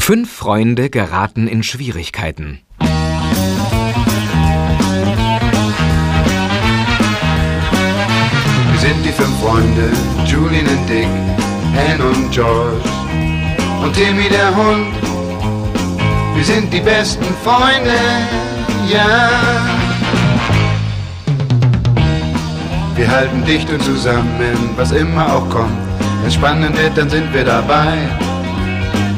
Fünf Freunde geraten in Schwierigkeiten. Wir sind die fünf Freunde, Julian und Dick, Anne und George und Timmy der Hund. Wir sind die besten Freunde, ja. Wir halten dicht und zusammen, was immer auch kommt. Wenn spannend wird, dann sind wir dabei.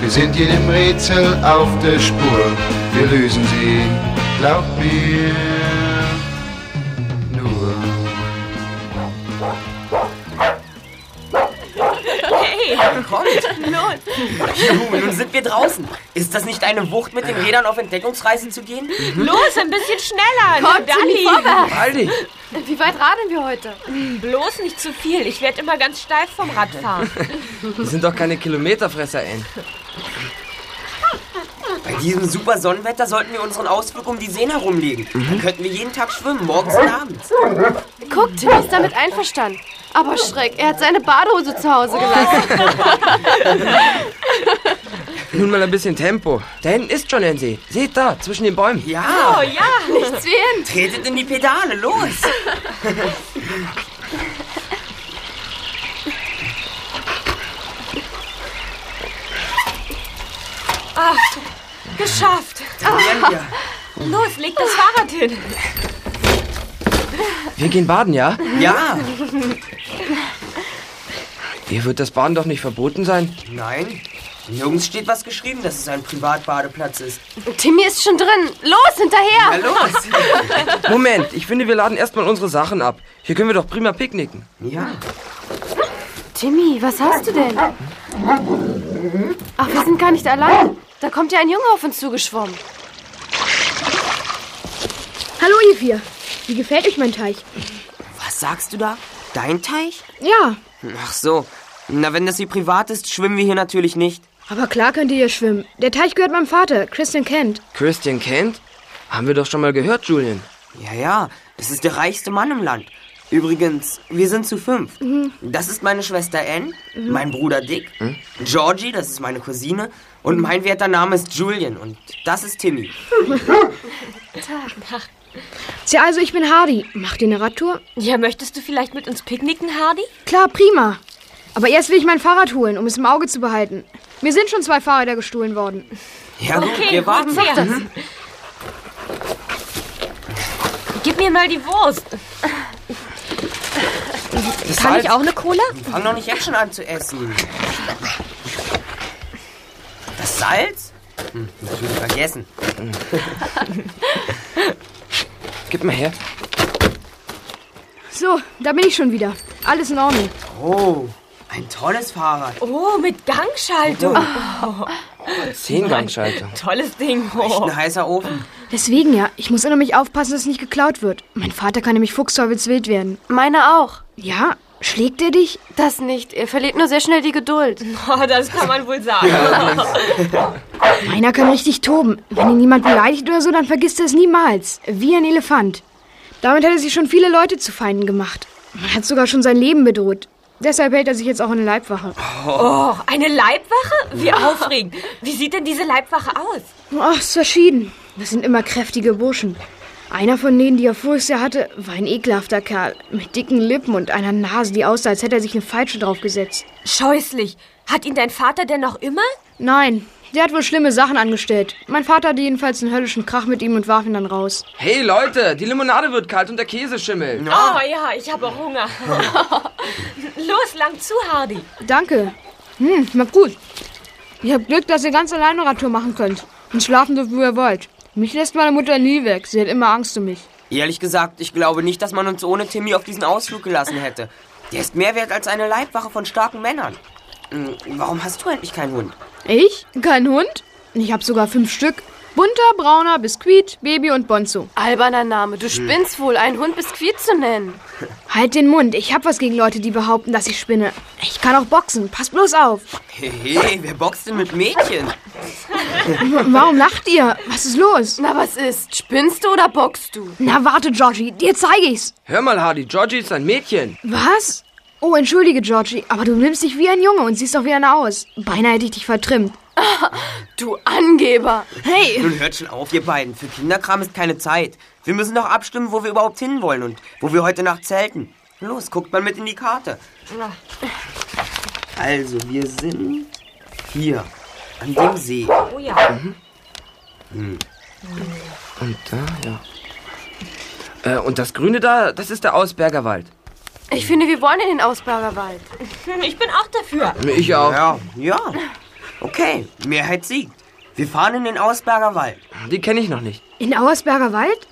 Wir sind jedem Rätsel auf der Spur, wir lösen sie, glaub mir. Nur. Hey, kommt! Los! Juhu, nun sind wir draußen. Ist das nicht eine Wucht, mit den Rädern auf Entdeckungsreise zu gehen? Los, ein bisschen schneller! Kommt, vorwärts! Aldi! Wie weit radeln wir heute? Bloß nicht zu viel. Ich werde immer ganz steif vom Radfahren. Wir sind doch keine Kilometerfresser, Ann. Diesem super Sonnenwetter sollten wir unseren Ausflug um die Seen herumlegen. Dann könnten wir jeden Tag schwimmen, morgens und abends. Guck, Timmy ist damit einverstanden. Aber Schreck, er hat seine Badehose zu Hause gelassen. Nun mal ein bisschen Tempo. Da hinten ist schon ein See. Seht da, zwischen den Bäumen. Ja, Oh ja! Nichts wie hin. tretet in die Pedale, los! Geschafft! Wir. Los, leg das Fahrrad hin. Wir gehen baden, ja? Ja, Hier wird das Baden doch nicht verboten sein. nein. Nirgends steht was geschrieben, dass es ein Privatbadeplatz ist. Timmy ist schon drin. Los, Na hinterher. los! Moment, ich finde, wir laden erstmal unsere Sachen ab. Hier können wir doch prima picknicken. Ja. Timmy, was hast du denn? Ach, wir sind gar nicht allein. Da kommt ja ein Junge auf uns zugeschwommen. Hallo ihr vier. Wie gefällt euch mein Teich? Was sagst du da? Dein Teich? Ja, Ach so. Na, wenn das hier privat ist, schwimmen wir hier natürlich nicht. aber klar könnt ihr hier schwimmen. Der Teich gehört meinem Vater, Christian Kent. Christian Kent? Haben wir doch schon mal gehört, Julian. Ja, ja, das ist der reichste Mann im Land. Übrigens, wir sind zu fünf. Das ist meine Schwester Anne, mein Bruder Dick, Georgie, das ist meine Cousine, und mein werter Name ist Julian und das ist Timmy. Tja, also ich bin Hardy. Macht ihr eine Radtour? Ja, möchtest du vielleicht mit uns picknicken, Hardy? Klar, prima. Aber erst will ich mein Fahrrad holen, um es im Auge zu behalten. Mir sind schon zwei Fahrräder gestohlen worden. Ja, gut, Okay, wir warten. hol's her. Gib mir mal die Wurst. Das Kann Salz- ich auch eine Cola? Fang doch nicht jetzt schon an zu essen. Das Salz? Hm, natürlich vergessen. Gib mal her. So, da bin ich schon wieder. Alles in Ordnung. Oh, ein tolles Fahrrad. Oh, mit Gangschaltung. Zehngangsschaltung. Tolles Ding. Echt Oh. ein heißer Ofen. Deswegen ja, ich muss immer mich aufpassen, dass es nicht geklaut wird. Mein Vater kann nämlich fuchsteufelswild werden. Meine auch. Ja, schlägt er dich? Das nicht. Er verliert nur sehr schnell die Geduld. oh, das kann man wohl sagen. Meiner kann richtig toben. Wenn ihn jemand beleidigt oder so, dann vergisst er es niemals. Wie ein Elefant. Damit hat er sich schon viele Leute zu Feinden gemacht. Man hat sogar schon sein Leben bedroht. Deshalb hält er sich jetzt auch in der Leibwache. Oh, eine Leibwache? Wie aufregend. Wie sieht denn diese Leibwache aus? Ach, ist verschieden. Das sind immer kräftige Burschen. Einer von denen, die er vorher hatte, war ein ekelhafter Kerl. Mit dicken Lippen und einer Nase, die aussah, als hätte er sich eine Falsche draufgesetzt. Scheußlich. Hat ihn dein Vater denn noch immer? Nein, der hat wohl schlimme Sachen angestellt. Mein Vater hatte jedenfalls einen höllischen Krach mit ihm und warf ihn dann raus. Hey Leute, die Limonade wird kalt und der Käse schimmelt. Oh ja, ich habe Hunger. Los, lang zu, Hardy. Danke. Hm, schmeckt gut. Ich hab Glück, dass ihr ganz alleine Radtour machen könnt. Und schlafen dürft, wo ihr wollt. Mich lässt meine Mutter nie weg. Sie hat immer Angst um mich. Ehrlich gesagt, ich glaube nicht, dass man uns ohne Timmy auf diesen Ausflug gelassen hätte. Der ist mehr wert als eine Leibwache von starken Männern. Hm, Warum hast du eigentlich keinen Hund? Ich? Kein Hund? Ich hab sogar fünf Stück. Bunter, brauner, Biskuit, Baby und Bonzo. Alberner Name. Du spinnst wohl, einen Hund Biskuit zu nennen. Halt den Mund. Ich hab was gegen Leute, die behaupten, dass ich spinne. Ich kann auch boxen. Pass bloß auf. Hey, wer boxt denn mit Mädchen? Warum lacht ihr? Was ist los? Na, was ist? Spinnst du oder boxst du? Na, warte, Georgie. Dir zeige ich's. Hör mal, Hardy, Georgie ist ein Mädchen. Was? Oh, entschuldige, Georgie. Aber du nimmst dich wie ein Junge und siehst auch wie einer aus. Beinahe hätte ich dich vertrimmt. Du Angeber. Hey, Nun hört schon auf, ihr beiden. Für Kinderkram ist keine Zeit. Wir müssen doch abstimmen, wo wir überhaupt hinwollen und wo wir heute Nacht zelten. Los, guckt mal mit in die Karte. Also, wir sind hier, an dem See. Oh ja. Und da, ja. Äh, und das Grüne da, das ist der Ausberger Wald. Ich finde, wir wollen in den Ausberger Wald. Ich bin auch dafür. Ich auch. Ja, ja. Okay, Mehrheit siegt. Wir fahren in den Ausberger Wald. Die kenne ich noch nicht. in Auersberger Wald?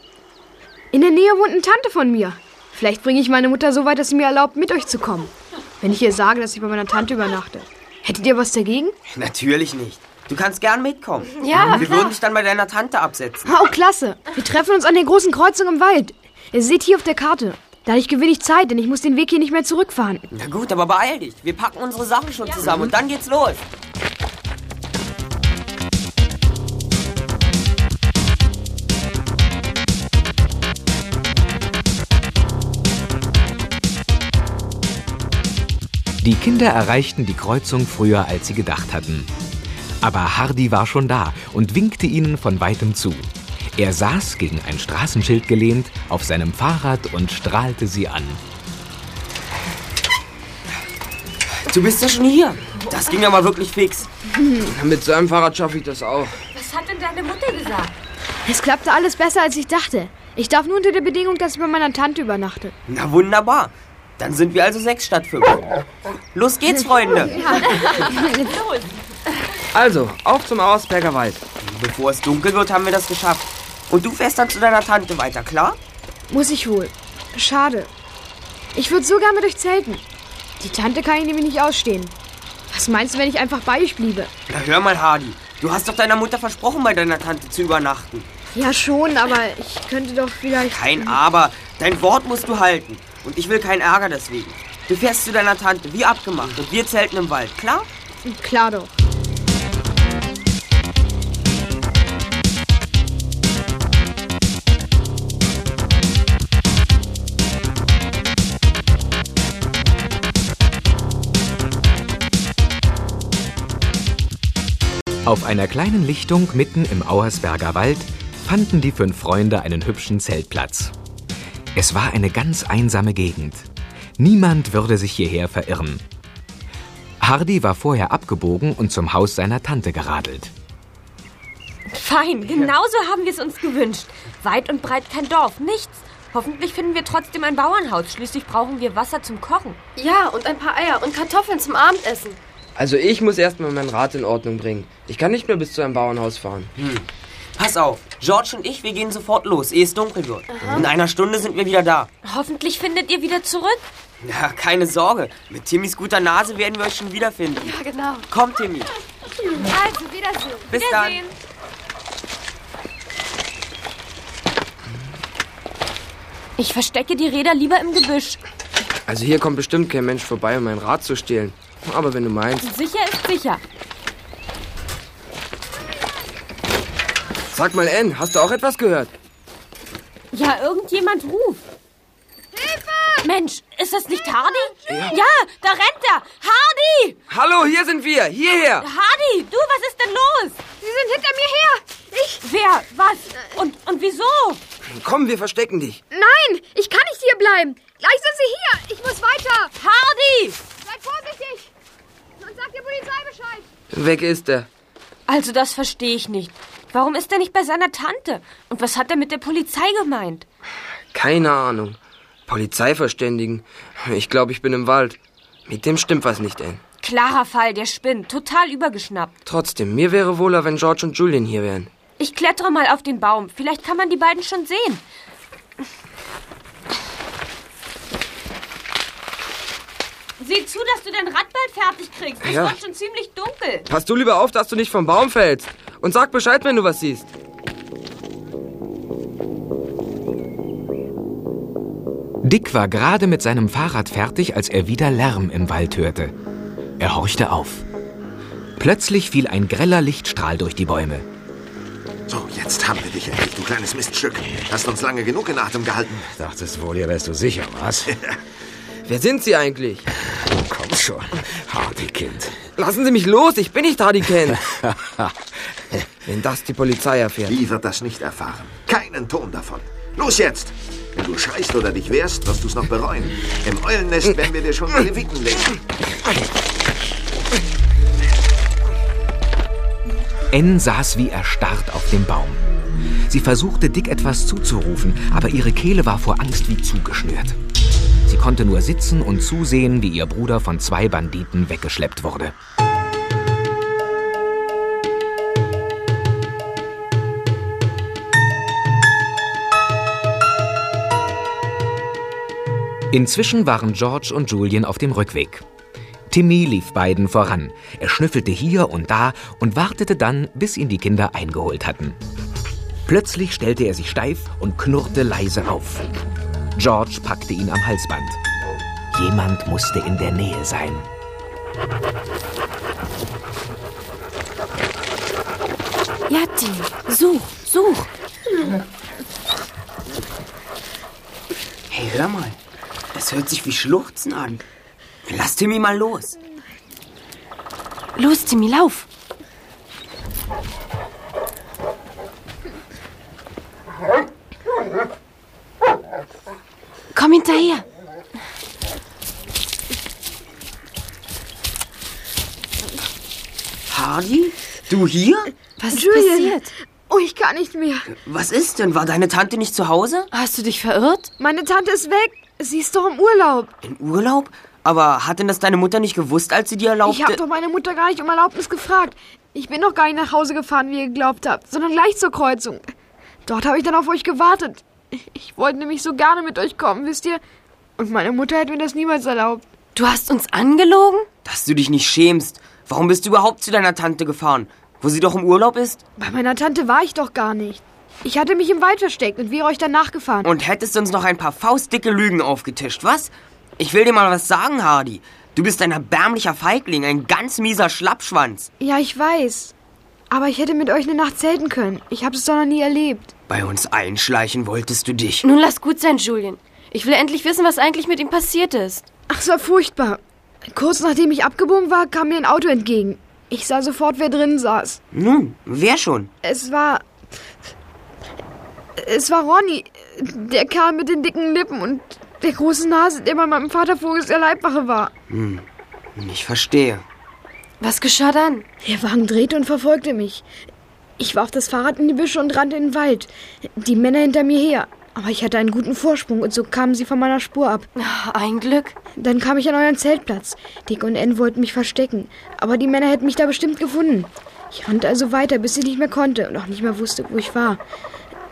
In der Nähe wohnt eine Tante von mir. Vielleicht bringe ich meine Mutter so weit, dass sie mir erlaubt, mit euch zu kommen. Wenn ich ihr sage, dass ich bei meiner Tante übernachte. Hättet ihr was dagegen? Natürlich nicht. Du kannst gern mitkommen. Ja, Wir würden dich dann bei deiner Tante absetzen. Oh, klasse. Wir treffen uns an der großen Kreuzung im Wald. Ihr seht hier auf der Karte. Dadurch gewinne ich Zeit, denn ich muss den Weg hier nicht mehr zurückfahren. Na gut, aber beeil dich. Wir packen unsere Sachen schon zusammen und dann geht's los. Die Kinder erreichten die Kreuzung früher, als sie gedacht hatten. Aber Hardy war schon da und winkte ihnen von weitem zu. Er saß gegen ein Straßenschild gelehnt auf seinem Fahrrad und strahlte sie an. Du bist ja schon hier. Das ging aber wirklich fix. Mit so einem Fahrrad schaffe ich das auch. Was hat denn deine Mutter gesagt? Es klappte alles besser, als ich dachte. Ich darf nur unter der Bedingung, dass ich bei meiner Tante übernachte. Na wunderbar. Dann sind wir also sechs statt fünf. Los geht's, Freunde. Also, auf zum Ausberger Wald. Bevor es dunkel wird, haben wir das geschafft. Und du fährst dann zu deiner Tante weiter, klar? Muss ich wohl. Schade. Ich würde so gern mit euch zelten. Die Tante kann ich nämlich nicht ausstehen. Was meinst du, wenn ich einfach bei euch bliebe? Na hör mal, Hardy. Du hast doch deiner Mutter versprochen, bei deiner Tante zu übernachten. Ja, schon, aber ich könnte doch vielleicht. Kein Aber. Dein Wort musst du halten. Und ich will keinen Ärger deswegen. Du fährst zu deiner Tante, wie abgemacht. Und wir zelten im Wald, klar? Klar doch. Auf einer kleinen Lichtung mitten im Auersberger Wald fanden die fünf Freunde einen hübschen Zeltplatz. Es war eine ganz einsame Gegend. Niemand würde sich hierher verirren. Hardy war vorher abgebogen und zum Haus seiner Tante geradelt. Fein, genauso haben wir es uns gewünscht. Weit und breit kein Dorf, nichts. Hoffentlich finden wir trotzdem ein Bauernhaus. Schließlich brauchen wir Wasser zum Kochen. Ja, und ein paar Eier und Kartoffeln zum Abendessen. Also ich muss erstmal mein Rad in Ordnung bringen. Ich kann nicht mehr bis zu einem Bauernhaus fahren. Pass auf. George und ich, wir gehen sofort los, ehe es dunkel wird. In einer Stunde sind wir wieder da. Hoffentlich findet ihr wieder zurück. Ja, keine Sorge. Mit Timmys guter Nase werden wir euch schon wiederfinden. Ja, genau. Komm, Timmy. Also, Wiedersehen. Bis dann. Ich verstecke die Räder lieber im Gebüsch. Also hier kommt bestimmt kein Mensch vorbei, um mein Rad zu stehlen. Aber wenn du meinst. Sicher ist sicher. Sag mal, Ann, hast du auch etwas gehört? Ja, irgendjemand ruft. Hilfe! Mensch, ist das nicht Hardy? Ja. da rennt er. Hardy! Hallo, hier sind wir. Hierher. Hardy, du, was ist denn los? Sie sind hinter mir her! Ich. Wer? Was? Und, und wieso? Komm, wir verstecken dich. Nein! Ich kann nicht hier bleiben! Gleich sind sie hier! Ich muss weiter! Hardy! Seid vorsichtig! Sonst sagt der Polizei Bescheid! Weg ist er. Also, das verstehe ich nicht. Warum ist er nicht bei seiner Tante? Und was hat er mit der Polizei gemeint? Keine Ahnung. Polizei verständigen. Ich glaube, ich bin im Wald. Mit dem stimmt was nicht, Ann. Klarer Fall, der spinnt. Total übergeschnappt. Trotzdem, mir wäre wohler, wenn George und Julian hier wären. Ich klettere mal auf den Baum. Vielleicht kann man die beiden schon sehen. Sieh zu, dass du dein Rad bald fertig kriegst. Es ja. wird schon ziemlich dunkel. Pass du lieber auf, dass du nicht vom Baum fällst. Und sag Bescheid, wenn du was siehst. Dick war gerade mit seinem Fahrrad fertig, als er wieder Lärm im Wald hörte. Er horchte auf. Plötzlich fiel ein greller Lichtstrahl durch die Bäume. So, jetzt haben wir dich endlich, du kleines Miststück. Hast uns lange genug in Atem gehalten. Dachtest wohl, ihr wärst du sicher, was? Wer sind Sie eigentlich? Komm schon, Hardy-Kind. Lassen Sie mich los, ich bin nicht Hardy Kent. Wenn das die Polizei erfährt. Die wird das nicht erfahren. Keinen Ton davon. Los jetzt! Wenn du schreist oder dich wehrst, wirst du es noch bereuen. Im Eulennest werden wir dir schon Leviten legen. N saß wie erstarrt auf dem Baum. Sie versuchte Dick etwas zuzurufen, aber ihre Kehle war vor Angst wie zugeschnürt. Sie konnte nur sitzen und zusehen, wie ihr Bruder von zwei Banditen weggeschleppt wurde. Inzwischen waren George und Julian auf dem Rückweg. Timmy lief beiden voran. Er schnüffelte hier und da und wartete dann, bis ihn die Kinder eingeholt hatten. Plötzlich stellte er sich steif und knurrte leise auf. George packte ihn am Halsband. Jemand musste in der Nähe sein. Ja, Timmy, such, such. Hey, hör mal. Das hört sich wie Schluchzen an. Lass Timmy mal los. Los, Timmy, lauf. Komm hinterher. Hardy? Du hier? Was ist Julian. passiert? Oh, ich kann nicht mehr. Was ist denn? War deine Tante nicht zu Hause? Hast du dich verirrt? Meine Tante ist weg. Sie ist doch im Urlaub. In Urlaub? Aber hat denn das deine Mutter nicht gewusst, als sie dir erlaubte? Ich habe doch meine Mutter gar nicht um Erlaubnis gefragt. Ich bin doch gar nicht nach Hause gefahren, wie ihr geglaubt habt, sondern gleich zur Kreuzung. Dort habe ich dann auf euch gewartet. Ich wollte nämlich so gerne mit euch kommen, wisst ihr? Und meine Mutter hätte mir das niemals erlaubt. Du hast uns angelogen? Dass du dich nicht schämst. Warum bist du überhaupt zu deiner Tante gefahren? Wo sie doch im Urlaub ist? Bei meiner Tante war ich doch gar nicht. Ich hatte mich im Wald versteckt und wäre euch dann nachgefahren. Und hättest uns noch ein paar faustdicke Lügen aufgetischt, was? Ich will dir mal was sagen, Hardy. Du bist ein erbärmlicher Feigling, ein ganz mieser Schlappschwanz. Ja, ich weiß. Aber ich hätte mit euch eine Nacht zelten können. Ich habe es doch noch nie erlebt. Bei uns einschleichen wolltest du dich. Nun lass gut sein, Julian. Ich will endlich wissen, was eigentlich mit ihm passiert ist. Ach, es war furchtbar. Kurz nachdem ich abgebogen war, kam mir ein Auto entgegen. Ich sah sofort, wer drin saß. Nun, wer schon? Es war. Es war Ronny, der Kerl mit den dicken Lippen und der großen Nase, der bei meinem Vater voriges der Leibwache war. Ich verstehe. Was geschah dann? Der Wagen drehte und verfolgte mich. Ich warf das Fahrrad in die Büsche und rannte in den Wald. Die Männer hinter mir her. Aber ich hatte einen guten Vorsprung und so kamen sie von meiner Spur ab. Ein Glück. Dann kam ich an euren Zeltplatz. Dick und N wollten mich verstecken. Aber die Männer hätten mich da bestimmt gefunden. Ich rannte also weiter, bis ich nicht mehr konnte und auch nicht mehr wusste, wo ich war.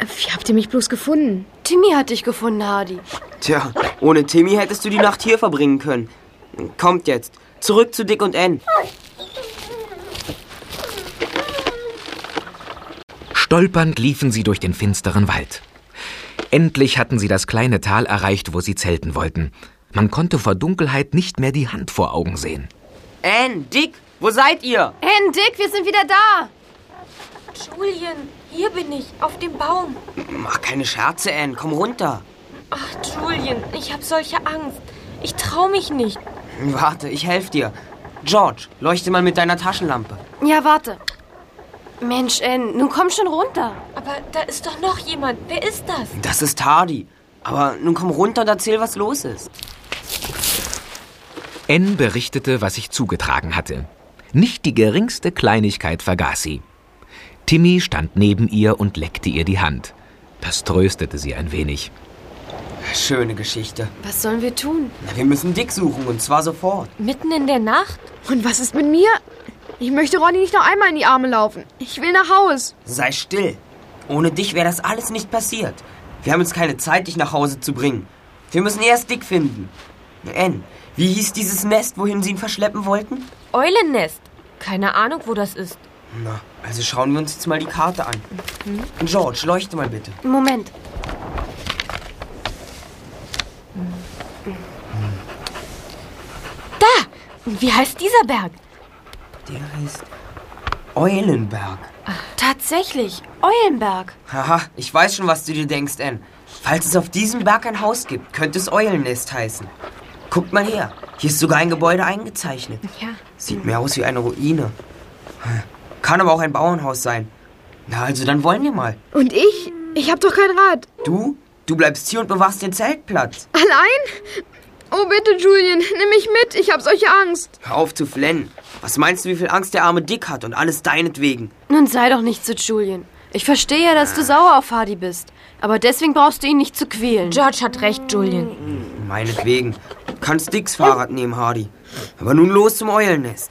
Wie habt ihr mich bloß gefunden? Timmy hat dich gefunden, Hardy. Tja, ohne Timmy hättest du die Nacht hier verbringen können. Kommt jetzt. Zurück zu Dick und N. Stolpernd liefen sie durch den finsteren Wald. Endlich hatten sie das kleine Tal erreicht, wo sie zelten wollten. Man konnte vor Dunkelheit nicht mehr die Hand vor Augen sehen. Ann, Dick, wo seid ihr? Ann, Dick, wir sind wieder da. Julian, hier bin ich, auf dem Baum. Mach keine Scherze, Ann. Komm runter. Ach, Julian, ich habe solche Angst. Ich trau mich nicht. Warte, ich helfe dir. George, leuchte mal mit deiner Taschenlampe. Ja, warte. Mensch, Ann, nun komm schon runter. Aber da ist doch noch jemand. Wer ist das? Das ist Hardy. Aber nun komm runter und erzähl, was los ist. N berichtete, was sich zugetragen hatte. Nicht die geringste Kleinigkeit vergaß sie. Timmy stand neben ihr und leckte ihr die Hand. Das tröstete sie ein wenig. Schöne Geschichte. Was sollen wir tun? Na, wir müssen Dick suchen und zwar sofort. Mitten in der Nacht? Und was ist mit mir? Ich möchte Ronny nicht noch einmal in die Arme laufen. Ich will nach Haus. Sei still. Ohne dich wäre das alles nicht passiert. Wir haben jetzt keine Zeit, dich nach Hause zu bringen. Wir müssen erst Dick finden. N, wie hieß dieses Nest, wohin sie ihn verschleppen wollten? Eulennest. Keine Ahnung, wo das ist. Na, also schauen wir uns jetzt mal die Karte an. Mhm. George, leuchte mal bitte. Moment. Da! Wie heißt dieser Berg? Der heißt Eulenberg. Tatsächlich, Eulenberg. Haha, ich weiß schon, was du dir denkst, Ann. Falls es auf diesem Berg ein Haus gibt, könnte es Eulennest heißen. Guckt mal her. Hier ist sogar ein Gebäude eingezeichnet. Ja. Sieht mehr aus wie eine Ruine. Kann aber auch ein Bauernhaus sein. Na, also dann wollen wir mal. Und ich? Ich hab doch kein Rad. Du? Du bleibst hier und bewachst den Zeltplatz. Allein? Oh, bitte, Julian, nimm mich mit. Ich hab solche Angst. Hör auf zu flennen. Was meinst du, wie viel Angst der arme Dick hat und alles deinetwegen? Nun sei doch nicht so, Julian. Ich verstehe ja, dass du sauer auf Hardy bist. Aber deswegen brauchst du ihn nicht zu quälen. George hat recht, Julian. Meinetwegen. Du kannst Dicks Fahrrad nehmen, Hardy. Aber nun los zum Eulennest.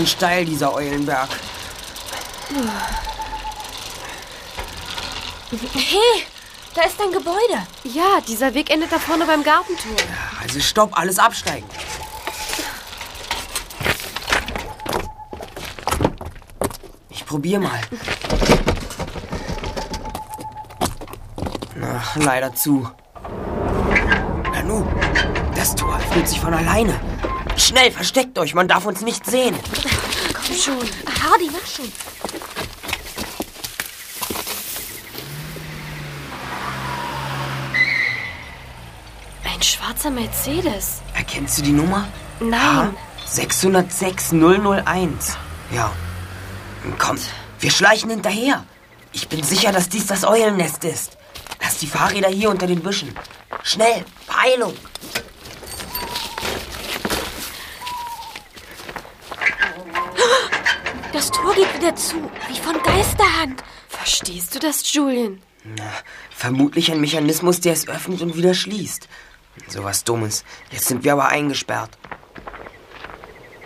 Schön steil, dieser Eulenberg. Hey, da ist ein Gebäude. Ja, dieser Weg endet da vorne beim Gartentor. Also stopp, alles absteigen. Ich probier mal. Ach, leider zu. Nanu, das Tor öffnet sich von alleine. Schnell, versteckt euch, man darf uns nicht sehen. Komm schon. Hardy, mach schon. Ein schwarzer Mercedes. Erkennst du die Nummer? Nein. 606 001. Ja. Kommt, wir schleichen hinterher. Ich bin sicher, dass dies das Eulennest ist. Lass die Fahrräder hier unter den Büschen. Schnell, Beeilung. Wieder zu, wie von Geisterhand. Verstehst du das, Julian? Na, vermutlich ein Mechanismus, der es öffnet und wieder schließt. Sowas Dummes. Jetzt sind wir aber eingesperrt.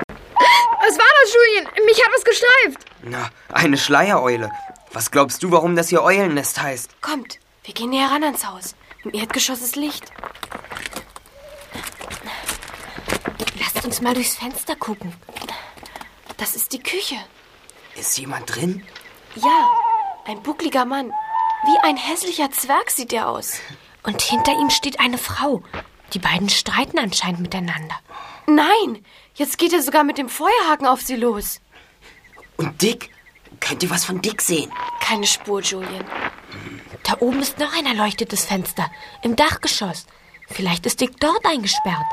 Was war das, Julian? Mich hat was gestreift. Na, eine Schleiereule. Was glaubst du, warum das hier Eulennest heißt? Kommt, wir gehen näher ran ans Haus. Im Erdgeschoss ist Licht. Lasst uns mal durchs Fenster gucken. Das ist die Küche. Ist jemand drin? Ja, ein buckliger Mann. Wie ein hässlicher Zwerg sieht er aus. Und hinter ihm steht eine Frau. Die beiden streiten anscheinend miteinander. Nein, jetzt geht er sogar mit dem Feuerhaken auf sie los. Und Dick? Könnt ihr was von Dick sehen? Keine Spur, Julian. Da oben ist noch ein erleuchtetes Fenster. Im Dachgeschoss. Vielleicht ist Dick dort eingesperrt.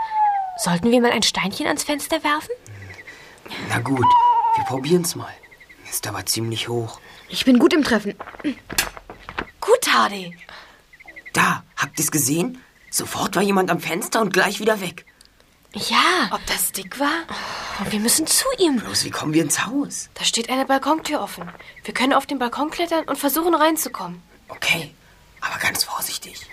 Sollten wir mal ein Steinchen ans Fenster werfen? Na gut, wir probieren's mal. Ist aber ziemlich hoch. Ich bin gut im Treffen. Gut, Hardy. Da, habt ihr's gesehen? Sofort war jemand am Fenster und gleich wieder weg. Ja, Ob das Dick war? wir müssen zu ihm. Bloß, wie kommen wir ins Haus? Da steht eine Balkontür offen. Wir können auf den Balkon klettern und versuchen reinzukommen. Okay, aber ganz vorsichtig.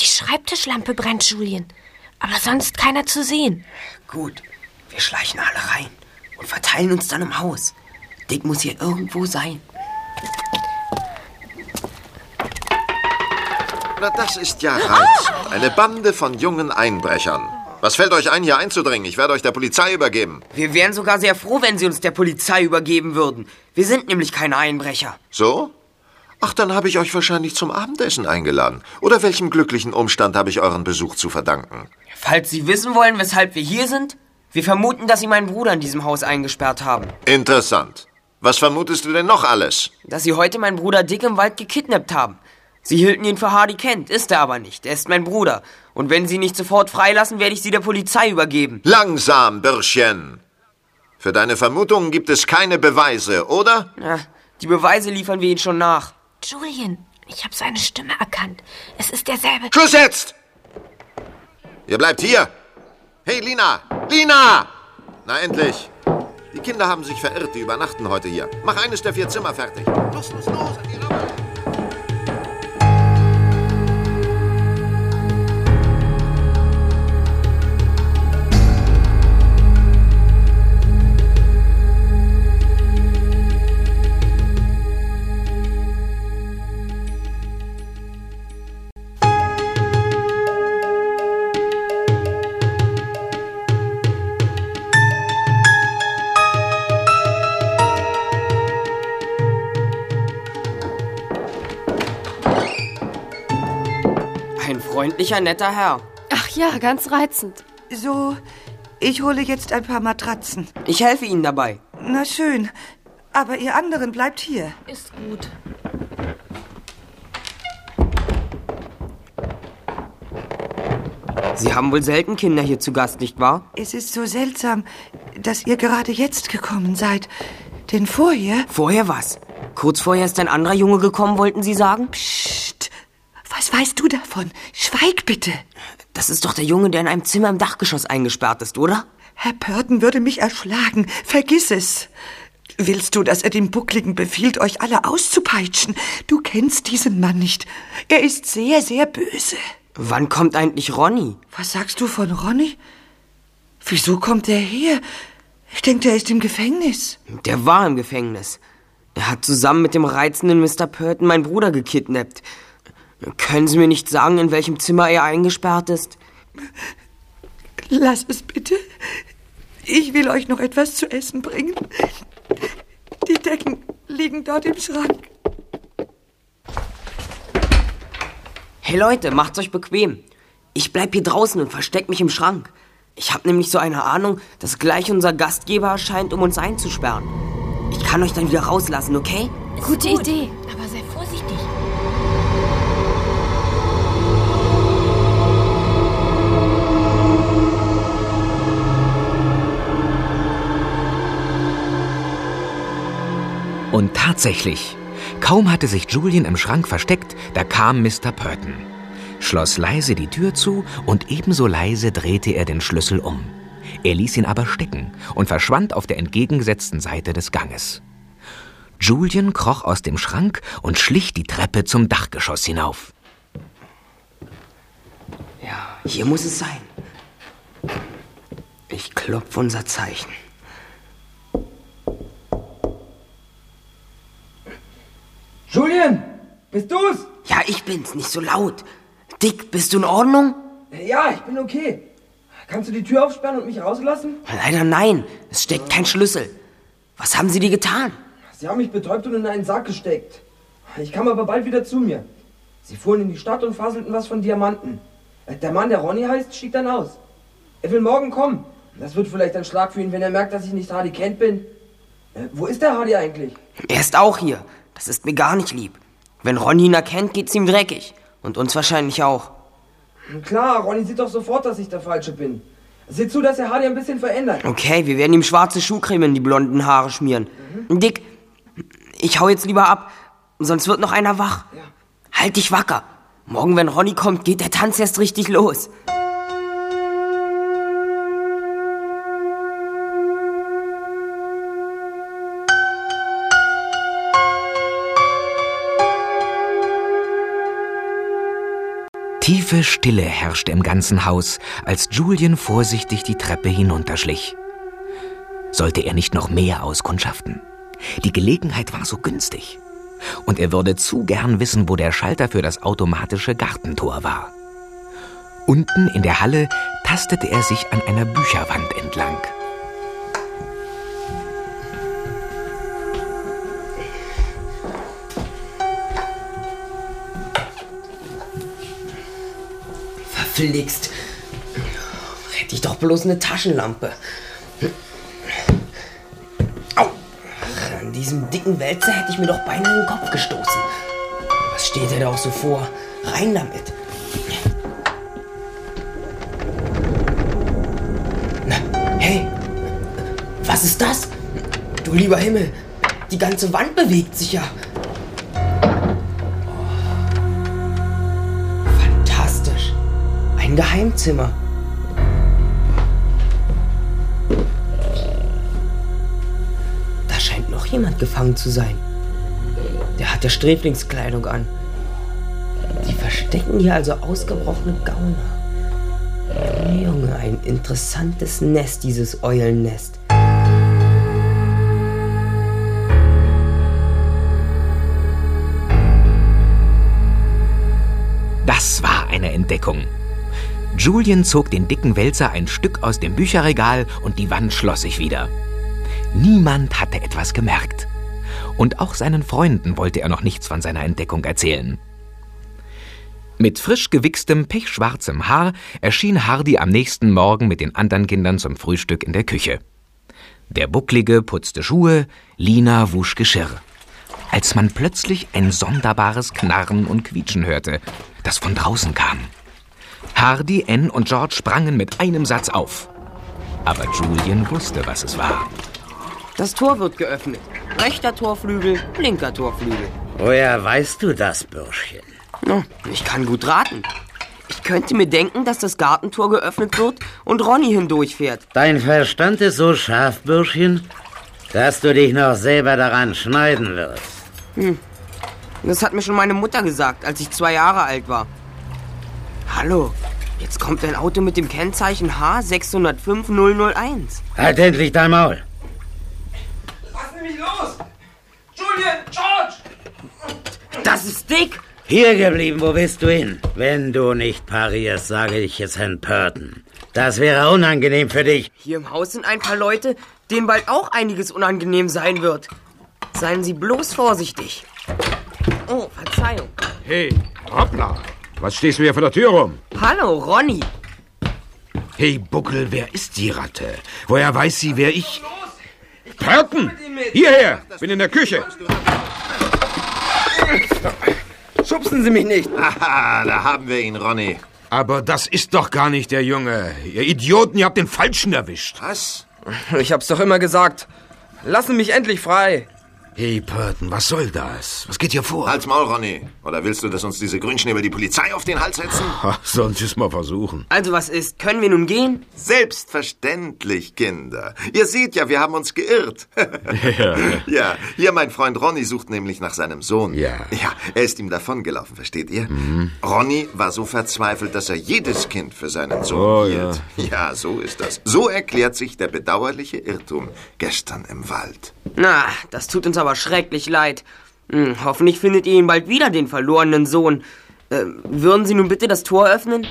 Die Schreibtischlampe brennt, Julien. Aber sonst keiner zu sehen. Gut, wir schleichen alle rein und verteilen uns dann im Haus. Dick muss hier irgendwo sein. Na, das ist ja Heinz. Eine Bande von jungen Einbrechern. Was fällt euch ein, hier einzudringen? Ich werde euch der Polizei übergeben. Wir wären sogar sehr froh, wenn Sie uns der Polizei übergeben würden. Wir sind nämlich keine Einbrecher. So? Ach, dann habe ich euch wahrscheinlich zum Abendessen eingeladen. Oder welchem glücklichen Umstand habe ich euren Besuch zu verdanken? Falls Sie wissen wollen, weshalb wir hier sind, wir vermuten, dass Sie meinen Bruder in diesem Haus eingesperrt haben. Interessant. Was vermutest du denn noch alles? Dass Sie heute meinen Bruder Dick im Wald gekidnappt haben. Sie hielten ihn für Hardy Kent, ist er aber nicht. Er ist mein Bruder. Und wenn Sie ihn nicht sofort freilassen, werde ich Sie der Polizei übergeben. Langsam, Bürschchen. Für deine Vermutungen gibt es keine Beweise, oder? Na, die Beweise liefern wir Ihnen schon nach. Julien, ich habe seine Stimme erkannt. Es ist derselbe. Schluss jetzt! Ihr bleibt hier. Hey, Lina! Lina! Na, endlich. Die Kinder haben sich verirrt, die übernachten heute hier. Mach eines der vier Zimmer fertig. Los, los, los, an die Arbeit. Ein freundlicher, netter Herr. Ach ja, ganz reizend. So, ich hole jetzt ein paar Matratzen. Ich helfe Ihnen dabei. Na schön. Aber ihr anderen bleibt hier. Ist gut. Sie haben wohl selten Kinder hier zu Gast, nicht wahr? Es ist so seltsam, dass ihr gerade jetzt gekommen seid. Denn vorher... Vorher was? Kurz vorher ist ein anderer Junge gekommen, wollten Sie sagen? Psst. Was weißt du davon? Schweig bitte. Das ist doch der Junge, der in einem Zimmer im Dachgeschoss eingesperrt ist, oder? Herr Pörten würde mich erschlagen. Vergiss es. Willst du, dass er dem Buckligen befiehlt, euch alle auszupeitschen? Du kennst diesen Mann nicht. Er ist sehr, sehr böse. Wann kommt eigentlich Ronny? Was sagst du von Ronny? Wieso kommt er her? Ich denke, er ist im Gefängnis. Der war im Gefängnis. Er hat zusammen mit dem reizenden Mr. Purton meinen Bruder gekidnappt. Können Sie mir nicht sagen, in welchem Zimmer er eingesperrt ist? Lass es bitte. Ich will euch noch etwas zu essen bringen. Die Decken liegen dort im Schrank. Hey Leute, macht's euch bequem. Ich bleib hier draußen und versteck mich im Schrank. Ich hab nämlich so eine Ahnung, dass gleich unser Gastgeber erscheint, um uns einzusperren. Ich kann euch dann wieder rauslassen, okay? Gute gut. Idee. Und tatsächlich, kaum hatte sich Julian im Schrank versteckt, da kam Mr. Purton, schloss leise die Tür zu und ebenso leise drehte er den Schlüssel um. Er ließ ihn aber stecken und verschwand auf der entgegengesetzten Seite des Ganges. Julian kroch aus dem Schrank und schlich die Treppe zum Dachgeschoss hinauf. Ja, hier muss es sein. Ich klopfe unser Zeichen. Julian, bist du's? Ja, ich bin's, nicht so laut. Dick, bist du in Ordnung? Ja, ich bin okay. Kannst du die Tür aufsperren und mich rauslassen? Leider nein, es steckt kein Schlüssel. Was haben Sie dir getan? Sie haben mich betäubt und in einen Sarg gesteckt. Ich kam aber bald wieder zu mir. Sie fuhren in die Stadt und faselten was von Diamanten. Äh, Der Mann, der Ronny heißt, stieg dann aus. Er will morgen kommen. Das wird vielleicht ein Schlag für ihn, wenn er merkt, dass ich nicht Hardy Kent bin. Äh, Wo ist der Hardy eigentlich? Er ist auch hier. Das ist mir gar nicht lieb. Wenn Ronny ihn erkennt, geht's ihm dreckig. Und uns wahrscheinlich auch. Klar, Ronny sieht doch sofort, dass ich der Falsche bin. Seht zu, dass er Hardy ein bisschen verändert. Okay, wir werden ihm schwarze Schuhcreme in die blonden Haare schmieren. Dick, ich hau jetzt lieber ab, sonst wird noch einer wach. Halt dich wacker. Morgen, wenn Ronny kommt, geht der Tanz erst richtig los. Tiefe Stille herrschte im ganzen Haus, als Julian vorsichtig die Treppe hinunterschlich. Sollte er nicht noch mehr auskundschaften? Die Gelegenheit war so günstig. Und er würde zu gern wissen, wo der Schalter für das automatische Gartentor war. Unten in der Halle tastete er sich an einer Bücherwand entlang. Verflixt. Hätte ich doch bloß eine Taschenlampe. Au! An diesem dicken Wälzer hätte ich mir doch beinahe den Kopf gestoßen. Was steht dir da auch so vor? Rein damit. Na, hey! Was ist das? Du lieber Himmel! Die ganze Wand bewegt sich ja. Ein Geheimzimmer. jemand gefangen zu sein. Der hatte Sträflingskleidung an. Die verstecken hier also ausgebrochene Gauner. Junge, ein interessantes Nest, dieses Eulennest. Julian zog den dicken Wälzer ein Stück aus dem Bücherregal und die Wand schloss sich wieder. Niemand hatte etwas gemerkt. Und auch seinen Freunden wollte er noch nichts von seiner Entdeckung erzählen. Mit frisch gewichstem, pechschwarzem Haar erschien Hardy am nächsten Morgen mit den anderen Kindern zum Frühstück in der Küche. Der Bucklige putzte Schuhe, Lina wusch Geschirr. Als man plötzlich ein sonderbares Knarren und Quietschen hörte, das von draußen kam. Hardy, Ann und George sprangen mit einem Satz auf. Aber Julian wusste, was es war. Das Tor wird geöffnet. Rechter Torflügel, linker Torflügel. Woher weißt du das, Bürschchen? Ich kann gut raten. Ich könnte mir denken, dass das Gartentor geöffnet wird und Ronny hindurchfährt. Dein Verstand ist so scharf, Bürschchen, dass du dich noch selber daran schneiden wirst. Hm. Das hat mir schon meine Mutter gesagt, als ich zwei Jahre alt war. Hallo, jetzt kommt ein Auto mit dem Kennzeichen H605001. Halt endlich dein Maul. Lassen mich los! Julian, George! Das ist Dick! Hier geblieben, wo bist du hin? Wenn du nicht parierst, sage ich es Herrn Purton. Das wäre unangenehm für dich. Hier im Haus sind ein paar Leute, denen bald auch einiges unangenehm sein wird. Seien Sie bloß vorsichtig. Oh, Verzeihung. Hey, hoppla. Was stehst du hier vor der Tür rum? Hallo, Ronny. Hey, Buckel, wer ist die Ratte? Woher weiß sie, wer ich... Purton! Hierher! Bin in der Küche. Schubsen Sie mich nicht. Haha, da haben wir ihn, Ronny. Aber das ist doch gar nicht der Junge. Ihr Idioten, ihr habt den Falschen erwischt. Was? Ich hab's doch immer gesagt. Lassen mich endlich frei. Hey, Purton, was soll das? Was geht hier vor? Halt's Maul, Ronny. Oder willst du, dass uns diese Grünschnäbel die Polizei auf den Hals setzen? Sollen Sie es mal versuchen? Also was ist? Können wir nun gehen? Selbstverständlich, Kinder. Ihr seht ja, wir haben uns geirrt. Ja. ja, hier mein Freund Ronny sucht nämlich nach seinem Sohn. Ja. Ja, er ist ihm davongelaufen, versteht ihr? Mhm. Ronny war so verzweifelt, dass er jedes Kind für seinen Sohn Oh, hielt. Ja, so ist das. So erklärt sich der bedauerliche Irrtum gestern im Wald. Na, das tut uns aber schrecklich leid. Hm, hoffentlich findet ihr ihn bald wieder, den verlorenen Sohn. Äh, würden Sie nun bitte das Tor öffnen?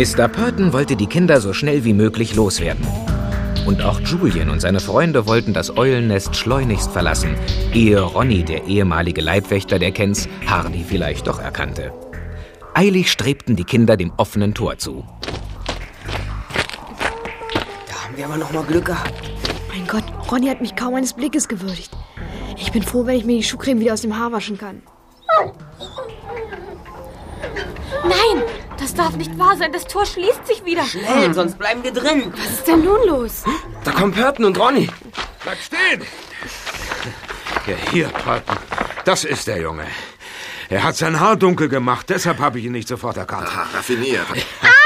Mr. Purton wollte die Kinder so schnell wie möglich loswerden. Und auch Julian und seine Freunde wollten das Eulennest schleunigst verlassen, ehe Ronny, der ehemalige Leibwächter der Kents, Hardy vielleicht doch erkannte. Eilig strebten die Kinder dem offenen Tor zu. Da haben wir aber noch mal Glück gehabt. Mein Gott, Ronny hat mich kaum eines Blickes gewürdigt. Ich bin froh, wenn ich mir die Schuhcreme wieder aus dem Haar waschen kann. Nein, das darf nicht wahr sein. Das Tor schließt sich wieder. Schnell, sonst bleiben wir drin. Was ist denn nun los? Da kommen Purton und Ronny. Bleib stehen! Ja, hier, Purton. Das ist der Junge. Er hat sein Haar dunkel gemacht, deshalb habe ich ihn nicht sofort erkannt. Aha, raffiniert.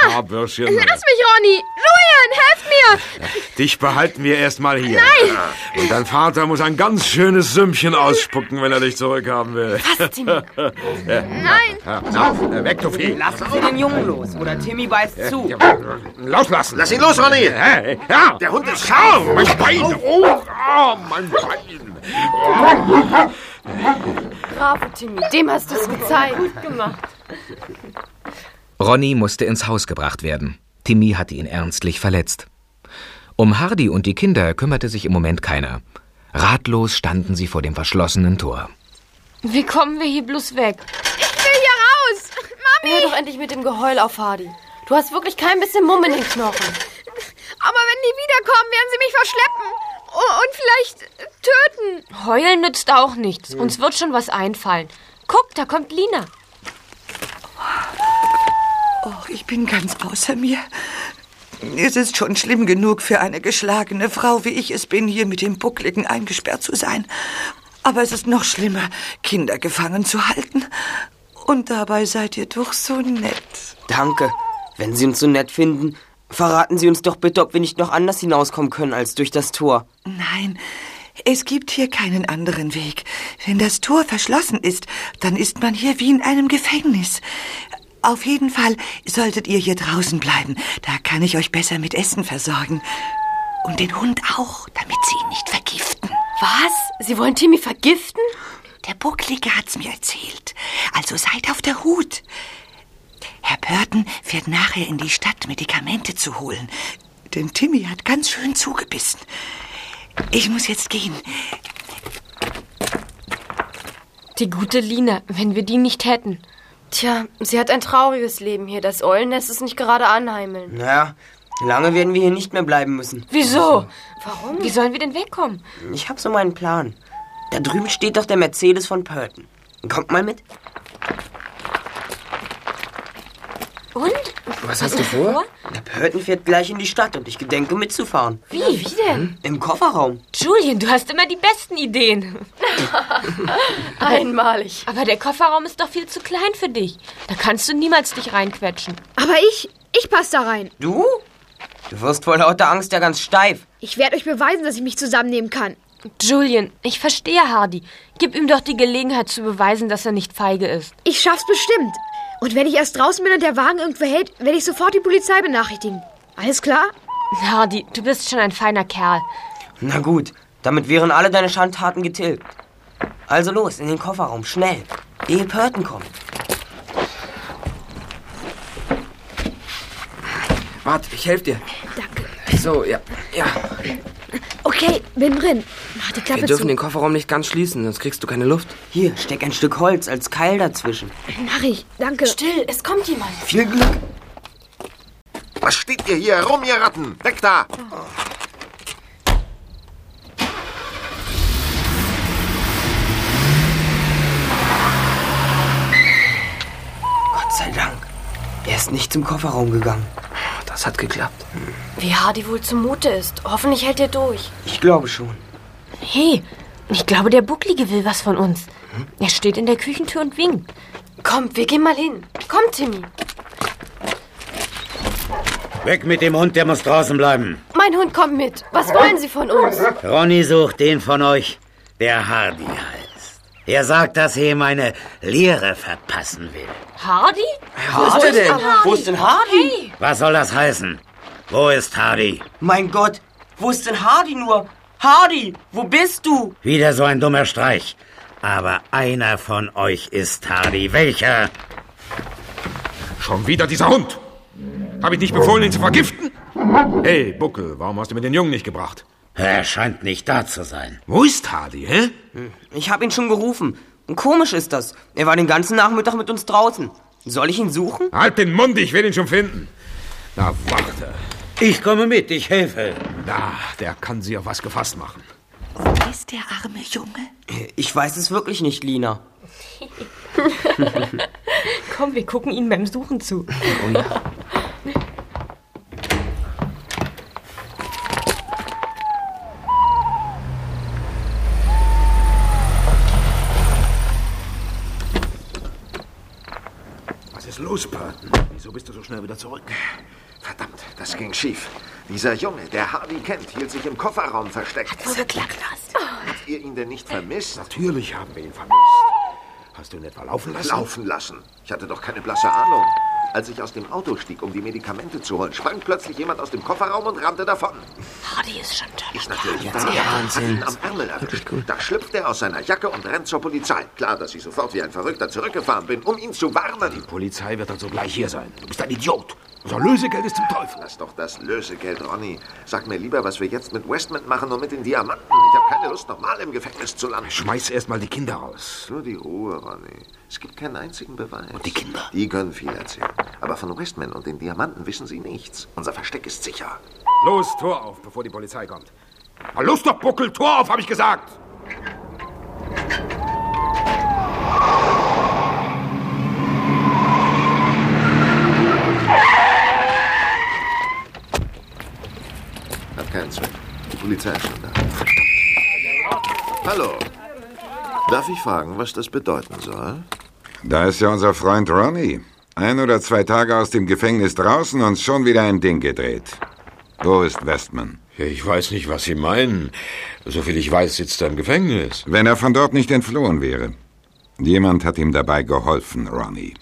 Ah, Bürschchen. Lass mich, Ronny! Julian, helft mir! Dich behalten wir erstmal hier. Nein! Und dein Vater muss ein ganz schönes Sümmchen ausspucken, wenn er dich zurückhaben will. Was, Timmy? Nein! Ja, auf, äh, weg, du Vieh. Lassen Sie den Jungen los, oder Timmy beißt zu. Loslassen. Lass ihn los, Ronny! Hey, ja. Der Hund ist scharf! mein Bein! Oh, oh, mein Bein! Bravo, Timmy. Dem hast du es gezeigt. Gemacht. Ronny musste ins Haus gebracht werden. Timmy hatte ihn ernstlich verletzt. Um Hardy und die Kinder kümmerte sich im Moment keiner. Ratlos standen sie vor dem verschlossenen Tor. Wie kommen wir hier bloß weg? Ich will hier raus! Mami! Hör doch endlich mit dem Geheul auf, Hardy. Du hast wirklich kein bisschen Mumm in den Knochen. Aber wenn die wiederkommen, werden sie mich verschleppen. O- Und vielleicht äh, töten. Heulen nützt auch nichts. Uns wird schon was einfallen. Guck, da kommt Lina. Oh, ich bin ganz außer mir. Es ist schon schlimm genug für eine geschlagene Frau, wie ich es bin, hier mit dem Buckligen eingesperrt zu sein. Aber es ist noch schlimmer, Kinder gefangen zu halten. Und dabei seid ihr doch so nett. Danke. Wenn Sie uns so nett finden, verraten Sie uns doch bitte, ob wir nicht noch anders hinauskommen können als durch das Tor. Nein, es gibt hier keinen anderen Weg. Wenn das Tor verschlossen ist, dann ist man hier wie in einem Gefängnis. Auf jeden Fall solltet ihr hier draußen bleiben. Da kann ich euch besser mit Essen versorgen. Und den Hund auch, damit sie ihn nicht vergiften. Was? Sie wollen Timmy vergiften? Der Bucklige hat's mir erzählt. Also seid auf der Hut. Herr Pörten fährt nachher in die Stadt, Medikamente zu holen. Denn Timmy hat ganz schön zugebissen. Ich muss jetzt gehen. Die gute Lina, wenn wir die nicht hätten. Tja, sie hat ein trauriges Leben hier. Das Eulennest ist nicht gerade anheimeln. Naja, lange werden wir hier nicht mehr bleiben müssen. Wieso? Warum? Wie sollen wir denn wegkommen? Ich hab so meinen Plan. Da drüben steht doch der Mercedes von Purton. Kommt mal mit. Und? Was hast du vor? Der Purton fährt gleich in die Stadt und ich gedenke mitzufahren. Wie? Wie denn? Im Kofferraum. Julian, du hast immer die besten Ideen. Einmalig. Aber der Kofferraum ist doch viel zu klein für dich. Da kannst du niemals dich reinquetschen. Aber ich, ich passe da rein. Du? Du wirst vor lauter Angst ja ganz steif. Ich werde euch beweisen, dass ich mich zusammennehmen kann. Julian, ich verstehe Hardy. Gib ihm doch die Gelegenheit zu beweisen, dass er nicht feige ist. Ich schaff's bestimmt. Und wenn ich erst draußen bin und der Wagen irgendwo hält, werde ich sofort die Polizei benachrichtigen. Alles klar? Hardy, du bist schon ein feiner Kerl. Na gut, damit wären alle deine Schandtaten getilgt. Also los, in den Kofferraum, schnell. Ehe Purton kommt. Warte, ich helfe dir. Danke. So, ja, ja. Okay, bin drin. Mach die Klappe Wir dürfen zu. den Kofferraum nicht ganz schließen, sonst kriegst du keine Luft. Hier, steck ein Stück Holz als Keil dazwischen. Mach ich. Danke. Still, es kommt jemand. Viel Glück. Was steht ihr hier herum, ihr Ratten? Weg da! Gott sei Dank. Er ist nicht zum Kofferraum gegangen. Das hat geklappt. Wie Hardy wohl zumute ist. Hoffentlich hält er durch. Ich glaube schon. Hey, ich glaube, der Bucklige will was von uns. Er steht in der Küchentür und winkt. Kommt, wir gehen mal hin. Komm, Timmy. Weg mit dem Hund, der muss draußen bleiben. Mein Hund kommt mit. Was wollen Sie von uns? Ronny sucht den von euch, der Hardy heißt. Er sagt, dass er ihm eine Lehre verpassen will. Hardy? Wo ist denn? Wo ist denn Hardy? Was soll das heißen? Wo ist Hardy? Mein Gott, wo ist denn Hardy nur? Hardy, wo bist du? Wieder so ein dummer Streich. Aber einer von euch ist Hardy. Welcher? Schon wieder dieser Hund. Habe ich nicht befohlen, ihn zu vergiften? Hey, Buckel, warum hast du mir den Jungen nicht gebracht? Er scheint nicht da zu sein. Wo ist Hardy, hä? Ich habe ihn schon gerufen. Komisch ist das. Er war den ganzen Nachmittag mit uns draußen. Soll ich ihn suchen? Halt den Mund, ich will ihn schon finden. Na, warte. Ich komme mit, ich helfe. Na, der kann sie auf was gefasst machen. Wo ist der arme Junge? Ich weiß es wirklich nicht, Lina. Komm, wir gucken ihnen beim Suchen zu. Oh ja. Purton? Wieso bist du so schnell wieder zurück? Verdammt, das ging schief. Dieser Junge, der Hardy kennt, hielt sich im Kofferraum versteckt. Wo geklappt hast. Habt ihr ihn denn nicht vermisst? Natürlich haben wir ihn vermisst. Hast du ihn etwa laufen lassen? Laufen lassen. Ich hatte doch keine blasse Ahnung. Als ich aus dem Auto stieg, um die Medikamente zu holen, sprang plötzlich jemand aus dem Kofferraum und rannte davon. Hardy ist schon toll. Ich natürlich da, hat ihn am Ärmel erwischt. Da schlüpft er aus seiner Jacke und rennt zur Polizei. Klar, dass ich sofort wie ein Verrückter zurückgefahren bin, um ihn zu warnen. Die Polizei wird also gleich hier sein. Du bist ein Idiot. Unser Lösegeld ist zum Teufel. Lass doch das Lösegeld, Ronny. Sag mir lieber, was wir jetzt mit Westman machen und mit den Diamanten. Ich habe keine Lust, nochmal im Gefängnis zu landen. Schmeiß erst mal die Kinder raus. Nur die Ruhe, Ronny. Es gibt keinen einzigen Beweis. Und die Kinder? Die können viel erzählen. Aber von Westman und den Diamanten wissen sie nichts. Unser Versteck ist sicher. Los, Tor auf, bevor die Polizei kommt. Na, los doch, Buckel, Tor auf, habe ich gesagt. Polizei ist schon da. Hallo. Darf ich fragen, was das bedeuten soll? Da ist ja unser Freund Ronnie. Ein oder zwei Tage aus dem Gefängnis draußen und schon wieder ein Ding gedreht. Wo ist Westman? Ich weiß nicht, was Sie meinen. Soviel ich weiß, sitzt er im Gefängnis. Wenn er von dort nicht entflohen wäre. Jemand hat ihm dabei geholfen, Ronnie.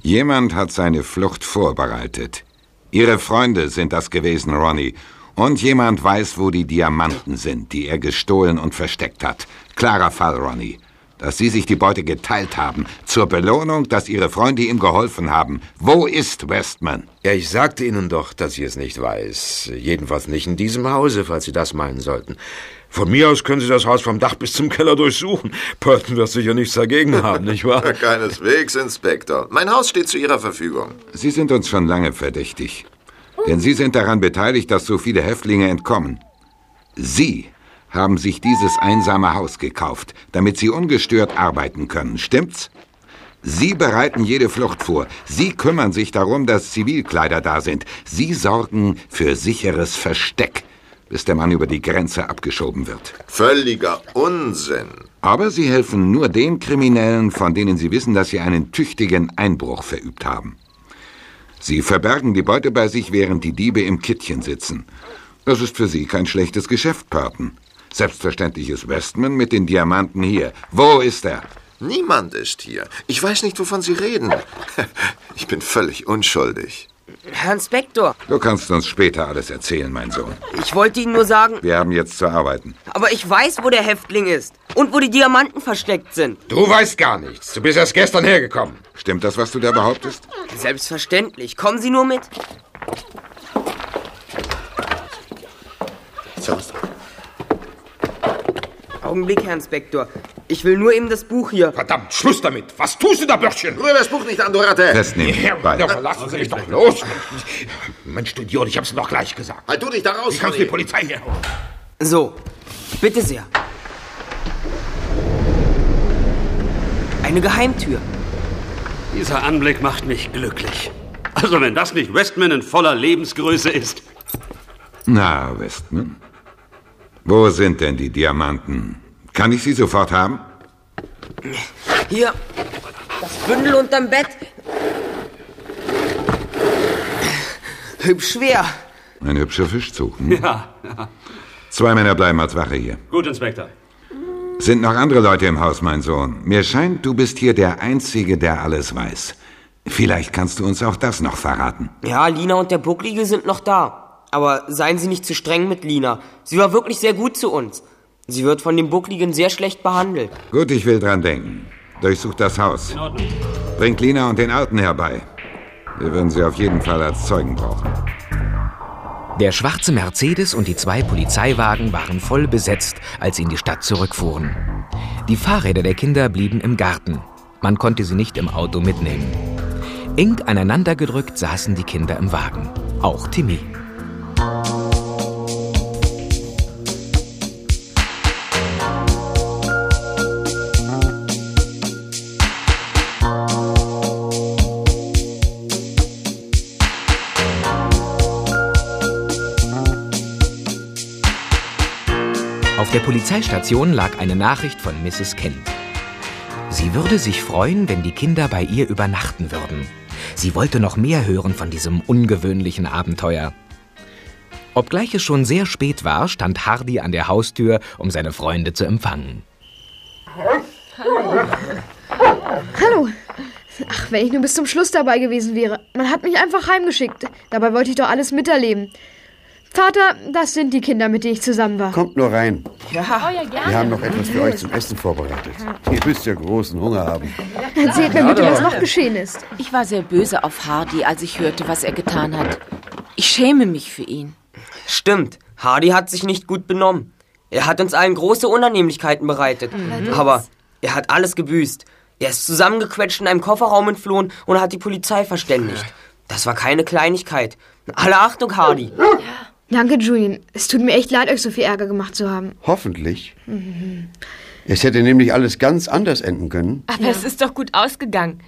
Jemand hat seine Flucht vorbereitet. Ihre Freunde sind das gewesen, Ronnie. Und jemand weiß, wo die Diamanten sind, die er gestohlen und versteckt hat. Klarer Fall, Ronnie. Dass Sie sich die Beute geteilt haben. Zur Belohnung, dass Ihre Freunde ihm geholfen haben. Wo ist Westman? Ja, ich sagte Ihnen doch, dass ich es nicht weiß. Jedenfalls nicht in diesem Hause, falls Sie das meinen sollten. Von mir aus können Sie das Haus vom Dach bis zum Keller durchsuchen. Burton wird sicher nichts dagegen haben, nicht wahr? Keineswegs, Inspektor. Mein Haus steht zu Ihrer Verfügung. Sie sind uns schon lange verdächtig. Denn Sie sind daran beteiligt, dass so viele Häftlinge entkommen. Sie haben sich dieses einsame Haus gekauft, damit Sie ungestört arbeiten können. Stimmt's? Sie bereiten jede Flucht vor. Sie kümmern sich darum, dass Zivilkleider da sind. Sie sorgen für sicheres Versteck, bis der Mann über die Grenze abgeschoben wird. Völliger Unsinn. Aber Sie helfen nur den Kriminellen, von denen Sie wissen, dass sie einen tüchtigen Einbruch verübt haben. Sie verbergen die Beute bei sich, während die Diebe im Kittchen sitzen. Das ist für Sie kein schlechtes Geschäft, Paten. Selbstverständlich ist Westman mit den Diamanten hier. Wo ist er? Niemand ist hier. Ich weiß nicht, wovon Sie reden. Ich bin völlig unschuldig. Herr Inspektor, Du kannst uns später alles erzählen, mein Sohn. ich wollte Ihnen nur sagen, Wir haben jetzt zu arbeiten. aber ich weiß, wo der Häftling ist und wo die Diamanten versteckt sind. Du weißt gar nichts. Du bist erst gestern hergekommen. Stimmt das, was du da behauptest? Selbstverständlich. Kommen Sie nur mit. Augenblick, Herr Inspektor. Ich will nur eben das Buch hier. Verdammt, Schluss damit. Was tust du da, Börtchen? Rühr das Buch nicht an, du Ratte. Festnehmen. Ja, Beide. ja, lassen Sie mich doch los. Mensch, du Idiot, ich hab's doch gleich gesagt. Halt du dich da raus, Wie kannst die. Polizei hier? So, bitte sehr. Eine Geheimtür. Dieser Anblick macht mich glücklich. Also wenn das nicht Westman in voller Lebensgröße ist. Na, Westman. Wo sind denn die Diamanten? Kann ich sie sofort haben? Hier, das Bündel unterm Bett. Hübsch schwer. Ein hübscher Fischzug. Hm? Ja, ja. Zwei Männer bleiben als Wache hier. Gut, Inspektor. Sind noch andere Leute im Haus, mein Sohn? Mir scheint, du bist hier der Einzige, der alles weiß. Vielleicht kannst du uns auch das noch verraten. Ja, Lina und der Bucklige sind noch da. Aber seien Sie nicht zu streng mit Lina. Sie war wirklich sehr gut zu uns. Sie wird von dem Buckligen sehr schlecht behandelt. Gut, ich will dran denken. Durchsucht das Haus. In Ordnung. Bringt Lina und den Alten herbei. Wir würden sie auf jeden Fall als Zeugen brauchen. Der schwarze Mercedes und die zwei Polizeiwagen waren voll besetzt, als sie in die Stadt zurückfuhren. Die Fahrräder der Kinder blieben im Garten. Man konnte sie nicht im Auto mitnehmen. Eng aneinandergedrückt saßen die Kinder im Wagen. Auch Timmy. Polizeistation lag eine Nachricht von Mrs. Kent. Sie würde sich freuen, wenn die Kinder bei ihr übernachten würden. Sie wollte noch mehr hören von diesem ungewöhnlichen Abenteuer. Obgleich es schon sehr spät war, stand Hardy an der Haustür, um seine Freunde zu empfangen. Hallo. Ach, wenn ich nur bis zum Schluss dabei gewesen wäre. Man hat mich einfach heimgeschickt. Dabei wollte ich doch alles miterleben. Vater, das sind die Kinder, mit denen ich zusammen war. Kommt nur rein. Ja, Wir haben noch etwas für euch zum Essen vorbereitet. Ihr müsst ja großen Hunger haben. Erzählt mir bitte, was noch geschehen ist. Ich war sehr böse auf Hardy, als ich hörte, was er getan hat. Ich schäme mich für ihn. Stimmt, Hardy hat sich nicht gut benommen. Er hat uns allen große Unannehmlichkeiten bereitet. Aber er hat alles gebüßt. Er ist zusammengequetscht in einem Kofferraum entflohen und hat die Polizei verständigt. Das war keine Kleinigkeit. Alle Achtung, Hardy. Danke, Julian. Es tut mir echt leid, euch so viel Ärger gemacht zu haben. Hoffentlich. Es hätte nämlich alles ganz anders enden können. Aber es ist doch gut ausgegangen.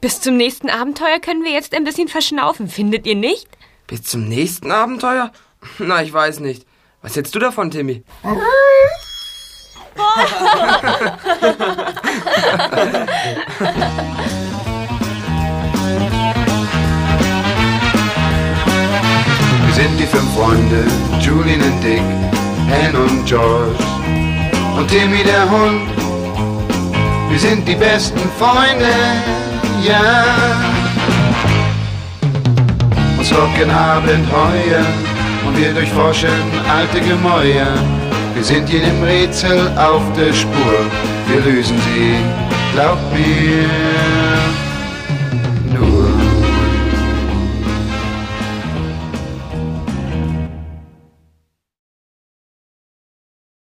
Bis zum nächsten Abenteuer können wir jetzt ein bisschen verschnaufen, findet ihr nicht? Bis zum nächsten Abenteuer? Na, ich weiß nicht. Was hältst du davon, Timmy? Wir sind die fünf Freunde, Julian und Dick, Ann und George und Timmy der Hund. Wir sind die besten Freunde, ja. Uns locken Abenteuer und wir durchforschen alte Gemäuer. Wir sind jedem Rätsel auf der Spur, wir lösen sie, glaub mir.